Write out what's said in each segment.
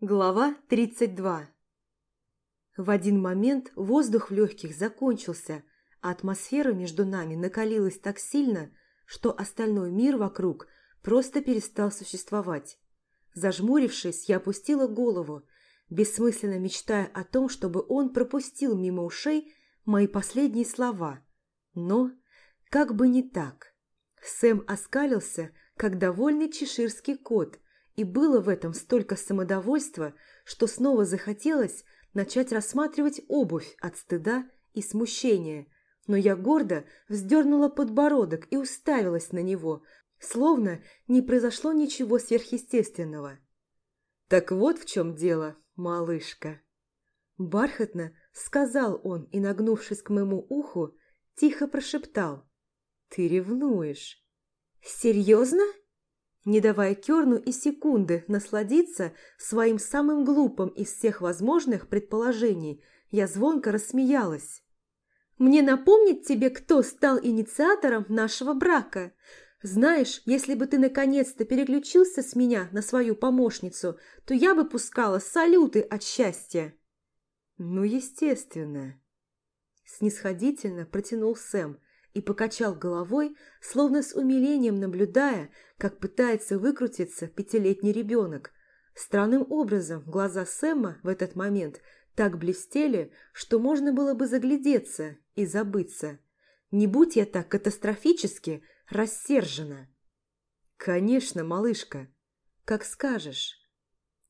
Глава 32 В один момент воздух в легких закончился, а атмосфера между нами накалилась так сильно, что остальной мир вокруг просто перестал существовать. Зажмурившись, я опустила голову, бессмысленно мечтая о том, чтобы он пропустил мимо ушей мои последние слова. Но как бы не так. Сэм оскалился, как довольный чеширский кот – и было в этом столько самодовольства, что снова захотелось начать рассматривать обувь от стыда и смущения. Но я гордо вздернула подбородок и уставилась на него, словно не произошло ничего сверхъестественного. «Так вот в чем дело, малышка!» Бархатно сказал он и, нагнувшись к моему уху, тихо прошептал. «Ты ревнуешь». «Серьезно?» Не давая Керну и секунды насладиться своим самым глупым из всех возможных предположений, я звонко рассмеялась. «Мне напомнить тебе, кто стал инициатором нашего брака? Знаешь, если бы ты наконец-то переключился с меня на свою помощницу, то я бы пускала салюты от счастья». «Ну, естественно», – снисходительно протянул Сэм, и покачал головой, словно с умилением наблюдая, как пытается выкрутиться пятилетний ребенок. Странным образом глаза Сэма в этот момент так блестели, что можно было бы заглядеться и забыться. Не будь я так катастрофически рассержена. «Конечно, малышка, как скажешь».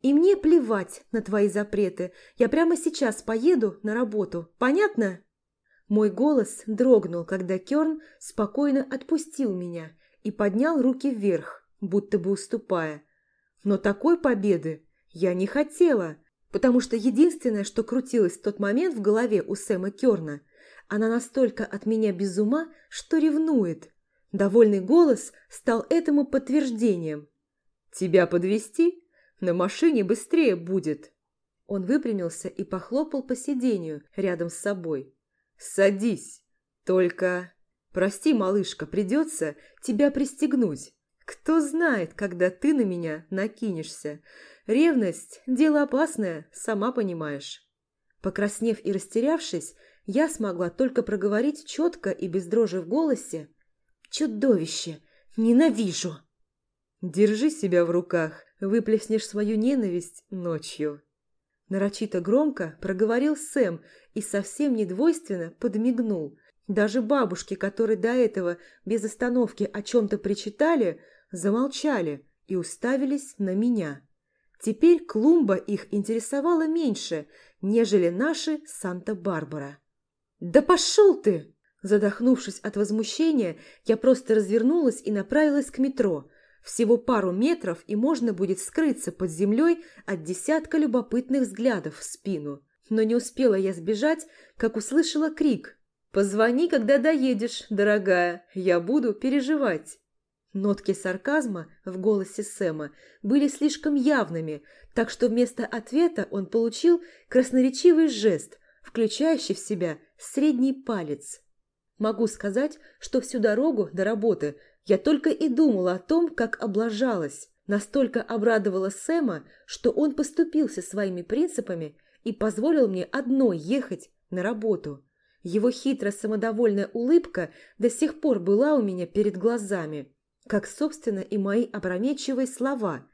«И мне плевать на твои запреты. Я прямо сейчас поеду на работу. Понятно?» Мой голос дрогнул, когда Керн спокойно отпустил меня и поднял руки вверх, будто бы уступая. Но такой победы я не хотела, потому что единственное, что крутилось в тот момент в голове у Сэма Керна, она настолько от меня без ума, что ревнует. Довольный голос стал этому подтверждением. «Тебя подвести? На машине быстрее будет!» Он выпрямился и похлопал по сиденью рядом с собой. «Садись. Только, прости, малышка, придется тебя пристегнуть. Кто знает, когда ты на меня накинешься. Ревность – дело опасное, сама понимаешь». Покраснев и растерявшись, я смогла только проговорить четко и без дрожи в голосе. «Чудовище! Ненавижу!» «Держи себя в руках, выплеснешь свою ненависть ночью». Нарочито громко проговорил Сэм и совсем недвойственно подмигнул. Даже бабушки, которые до этого без остановки о чем-то причитали, замолчали и уставились на меня. Теперь клумба их интересовала меньше, нежели наши Санта-Барбара. «Да пошел ты!» Задохнувшись от возмущения, я просто развернулась и направилась к метро – всего пару метров, и можно будет скрыться под землей от десятка любопытных взглядов в спину. Но не успела я сбежать, как услышала крик. «Позвони, когда доедешь, дорогая, я буду переживать». Нотки сарказма в голосе Сэма были слишком явными, так что вместо ответа он получил красноречивый жест, включающий в себя средний палец. Могу сказать, что всю дорогу до работы я только и думала о том, как облажалась. Настолько обрадовала Сэма, что он поступился своими принципами и позволил мне одной ехать на работу. Его хитро самодовольная улыбка до сих пор была у меня перед глазами, как, собственно, и мои опрометчивые слова.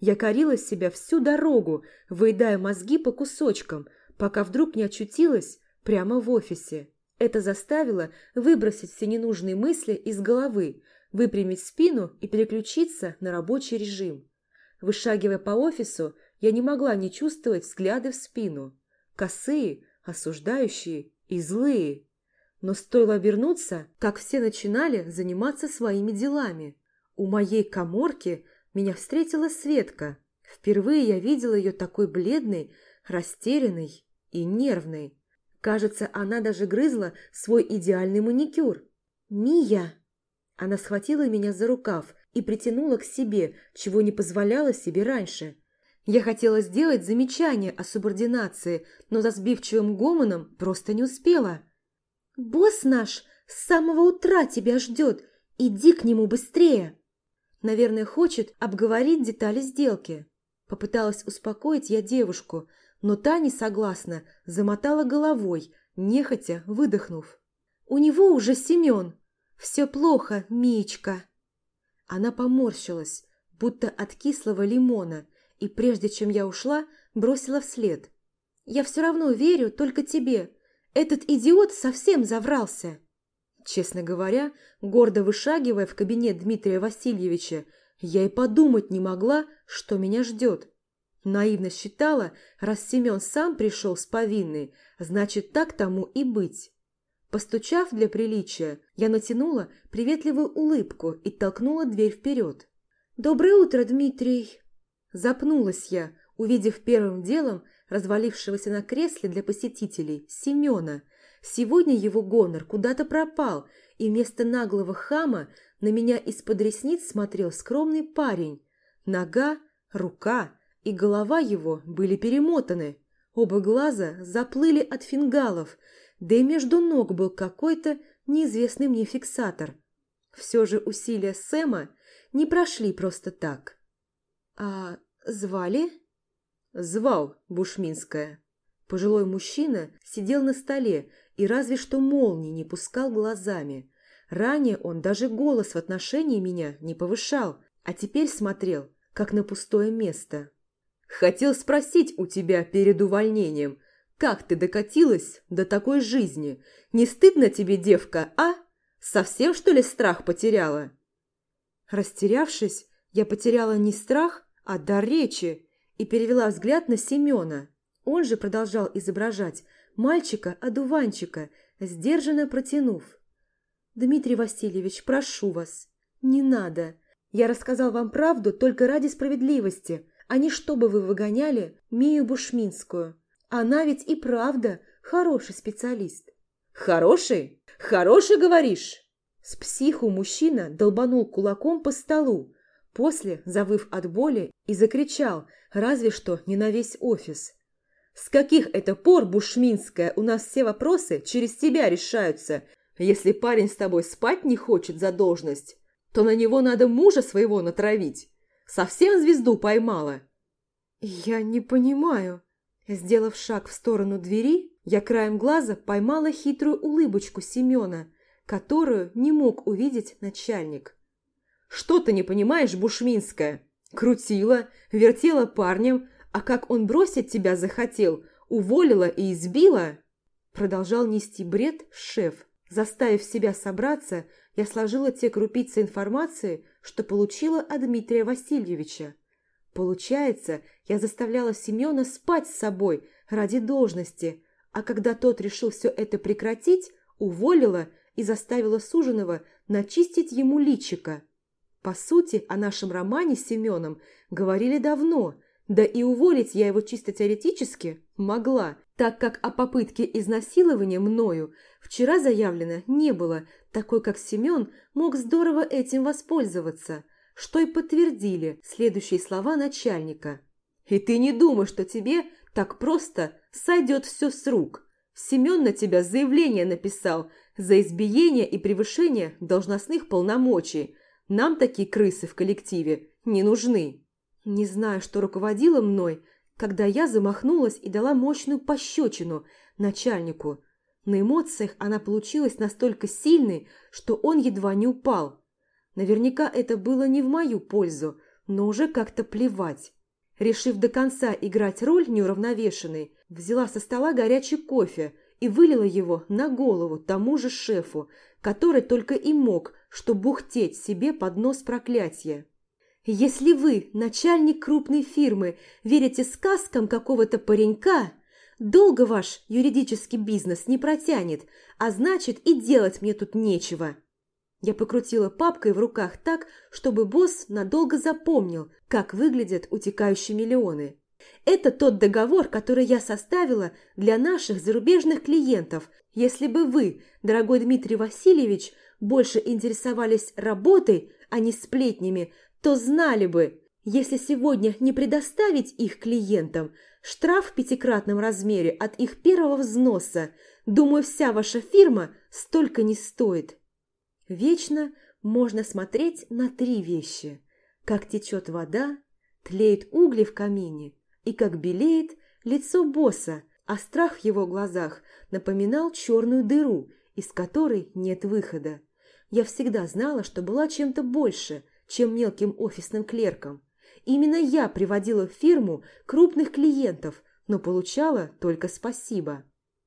Я корила себя всю дорогу, выедая мозги по кусочкам, пока вдруг не очутилась прямо в офисе. Это заставило выбросить все ненужные мысли из головы, выпрямить спину и переключиться на рабочий режим. Вышагивая по офису, я не могла не чувствовать взгляды в спину. Косые, осуждающие и злые. Но стоило обернуться, как все начинали заниматься своими делами. У моей коморки меня встретила Светка. Впервые я видела ее такой бледной, растерянной и нервной. Кажется, она даже грызла свой идеальный маникюр. «Мия!» Она схватила меня за рукав и притянула к себе, чего не позволяла себе раньше. Я хотела сделать замечание о субординации, но за сбивчивым гомоном просто не успела. «Босс наш с самого утра тебя ждет. Иди к нему быстрее!» Наверное, хочет обговорить детали сделки. Попыталась успокоить я девушку, но та не согласна, замотала головой, нехотя выдохнув. «У него уже Семен. Все плохо, Мичка». Она поморщилась, будто от кислого лимона, и прежде чем я ушла, бросила вслед. «Я все равно верю только тебе. Этот идиот совсем заврался». Честно говоря, гордо вышагивая в кабинет Дмитрия Васильевича, я и подумать не могла, что меня ждет. Наивно считала, раз Семен сам пришел с повинной, значит, так тому и быть. Постучав для приличия, я натянула приветливую улыбку и толкнула дверь вперед. «Доброе утро, Дмитрий!» Запнулась я, увидев первым делом развалившегося на кресле для посетителей Семена. Сегодня его гонор куда-то пропал, и вместо наглого хама на меня из-под ресниц смотрел скромный парень. Нога, рука и голова его были перемотаны. Оба глаза заплыли от фингалов, да и между ног был какой-то неизвестный мне фиксатор. Все же усилия Сэма не прошли просто так. «А звали?» «Звал Бушминская». Пожилой мужчина сидел на столе и разве что молнии не пускал глазами. Ранее он даже голос в отношении меня не повышал, а теперь смотрел, как на пустое место. «Хотел спросить у тебя перед увольнением, как ты докатилась до такой жизни? Не стыдно тебе, девка, а? Совсем, что ли, страх потеряла?» Растерявшись, я потеряла не страх, а дар речи и перевела взгляд на Семена. Он же продолжал изображать мальчика-одуванчика, сдержанно протянув. «Дмитрий Васильевич, прошу вас, не надо. Я рассказал вам правду только ради справедливости, а не чтобы вы выгоняли Мию Бушминскую. Она ведь и правда хороший специалист». «Хороший? Хороший, говоришь?» С психу мужчина долбанул кулаком по столу, после завыв от боли и закричал, разве что не на весь офис. С каких это пор, Бушминская, у нас все вопросы через тебя решаются? Если парень с тобой спать не хочет за должность, то на него надо мужа своего натравить. Совсем звезду поймала?» «Я не понимаю». Сделав шаг в сторону двери, я краем глаза поймала хитрую улыбочку Семена, которую не мог увидеть начальник. «Что ты не понимаешь, Бушминская? Крутила, вертела парнем, а как он бросить тебя захотел, уволила и избила?» Продолжал нести бред шеф. Заставив себя собраться, я сложила те крупицы информации, что получила от Дмитрия Васильевича. Получается, я заставляла Семена спать с собой ради должности, а когда тот решил все это прекратить, уволила и заставила суженого начистить ему личико. По сути, о нашем романе с Семеном говорили давно, да и уволить я его чисто теоретически могла, так как о попытке изнасилования мною вчера заявлено не было, такой как Семен мог здорово этим воспользоваться, что и подтвердили следующие слова начальника. «И ты не думай, что тебе так просто сойдет все с рук. Семен на тебя заявление написал за избиение и превышение должностных полномочий. Нам такие крысы в коллективе не нужны». Не знаю, что руководило мной, когда я замахнулась и дала мощную пощечину начальнику. На эмоциях она получилась настолько сильной, что он едва не упал. Наверняка это было не в мою пользу, но уже как-то плевать. Решив до конца играть роль неуравновешенной, взяла со стола горячий кофе и вылила его на голову тому же шефу, который только и мог, что бухтеть себе под нос проклятия. Если вы, начальник крупной фирмы, верите сказкам какого-то паренька, долго ваш юридический бизнес не протянет, а значит и делать мне тут нечего. Я покрутила папкой в руках так, чтобы босс надолго запомнил, как выглядят утекающие миллионы. Это тот договор, который я составила для наших зарубежных клиентов. Если бы вы, дорогой Дмитрий Васильевич, больше интересовались работой, а не сплетнями, то знали бы, если сегодня не предоставить их клиентам штраф в пятикратном размере от их первого взноса, думаю, вся ваша фирма столько не стоит. Вечно можно смотреть на три вещи. Как течет вода, тлеют угли в камине, и как белеет лицо босса, а страх в его глазах напоминал черную дыру, из которой нет выхода. Я всегда знала, что была чем-то больше, чем мелким офисным клерком. Именно я приводила в фирму крупных клиентов, но получала только спасибо.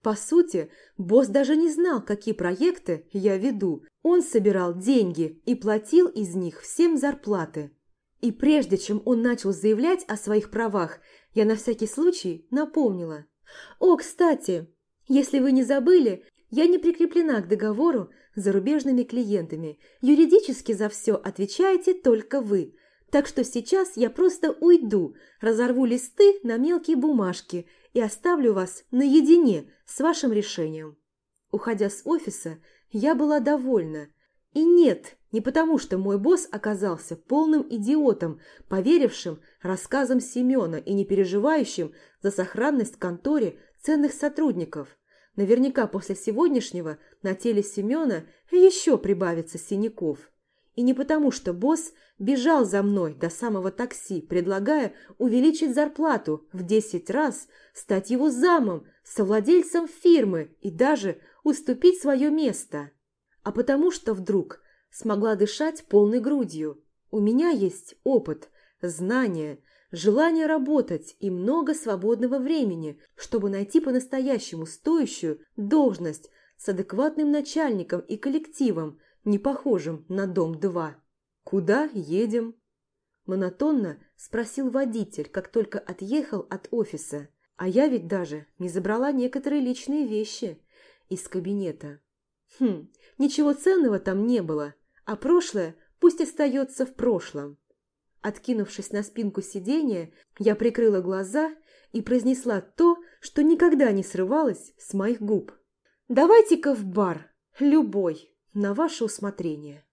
По сути, босс даже не знал, какие проекты я веду. Он собирал деньги и платил из них всем зарплаты. И прежде чем он начал заявлять о своих правах, я на всякий случай напомнила. «О, кстати, если вы не забыли, я не прикреплена к договору с зарубежными клиентами. Юридически за все отвечаете только вы. Так что сейчас я просто уйду, разорву листы на мелкие бумажки и оставлю вас наедине с вашим решением». Уходя с офиса, я была довольна. И нет, не потому, что мой босс оказался полным идиотом, поверившим рассказам Семена и не переживающим за сохранность в конторе ценных сотрудников. Наверняка после сегодняшнего на теле Семена еще прибавится синяков. И не потому, что босс бежал за мной до самого такси, предлагая увеличить зарплату в 10 раз, стать его замом, совладельцем фирмы и даже уступить свое место. А потому что вдруг смогла дышать полной грудью. У меня есть опыт, знания, желание работать и много свободного времени, чтобы найти по-настоящему стоящую должность с адекватным начальником и коллективом, не похожим на Дом-2. «Куда едем?» Монотонно спросил водитель, как только отъехал от офиса. А я ведь даже не забрала некоторые личные вещи из кабинета. Хм, ничего ценного там не было, а прошлое пусть остается в прошлом. Откинувшись на спинку сиденья, я прикрыла глаза и произнесла то, что никогда не срывалось с моих губ. «Давайте-ка в бар, любой, на ваше усмотрение».